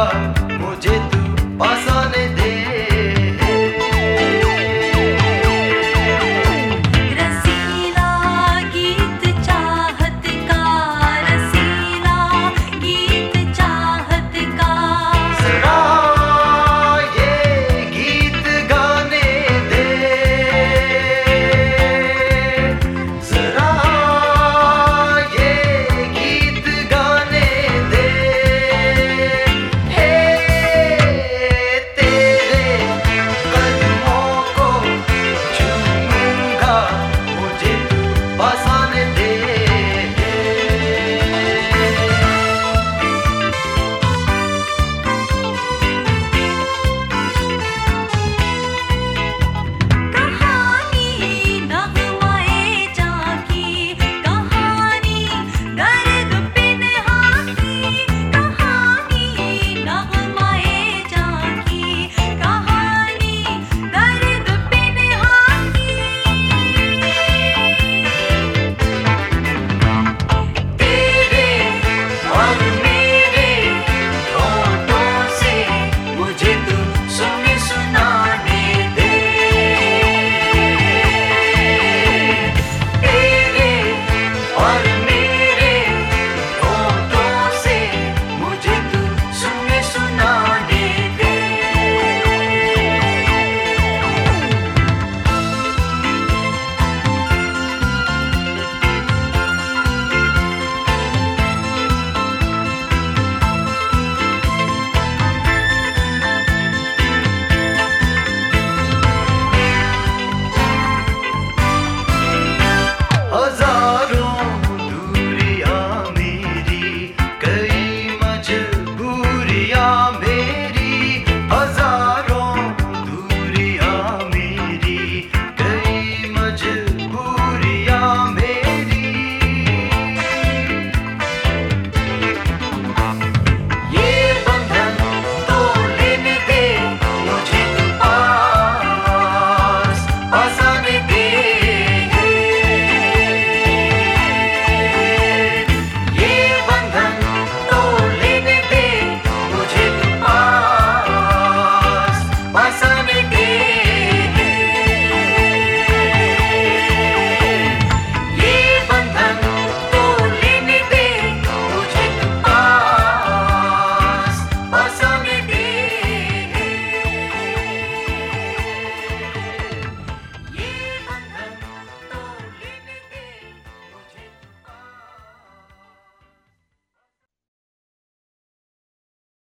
love. come